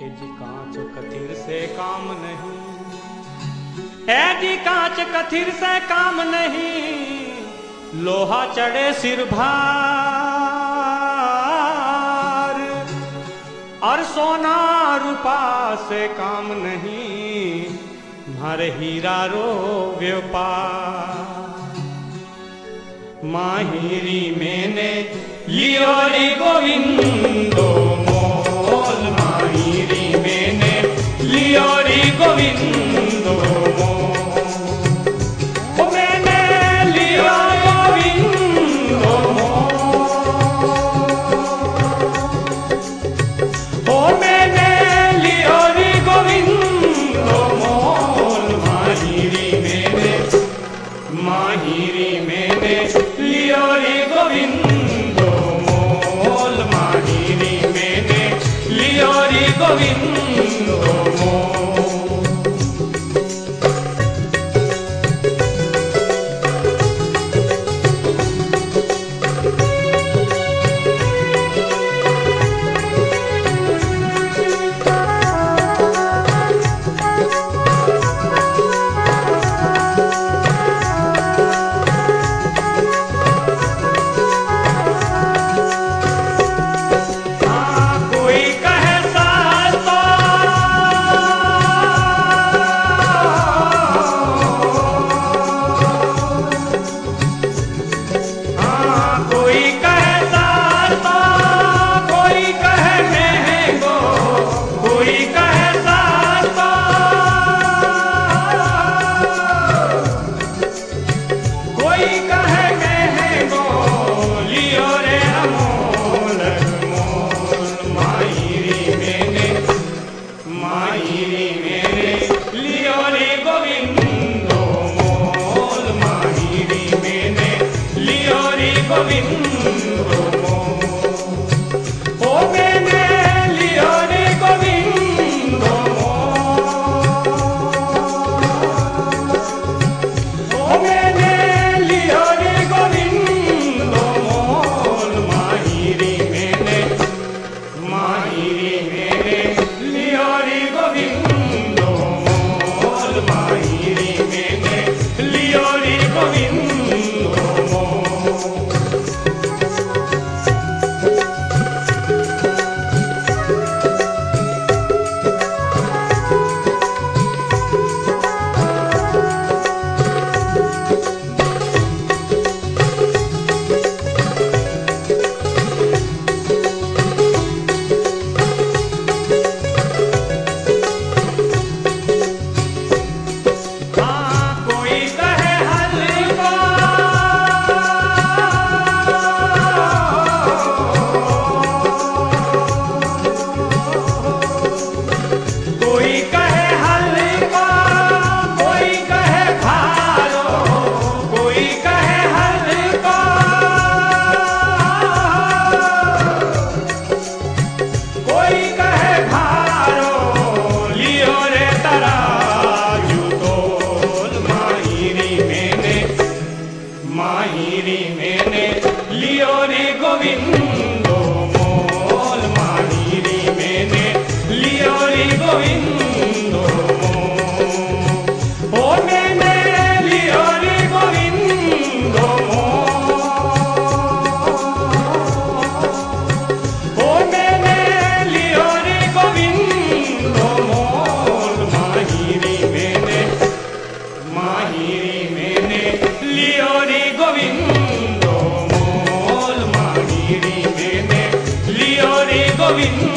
ए जी कांच कथिर से काम नहीं। ए जी कांच कथिर से काम नहीं। लोहा चढ़े सिर भार। और सोना रूपा से काम नहीं। मारे हीरा रो व्यापार। माहिरी मैंने लियोरी गोविंदो। Govinda 빈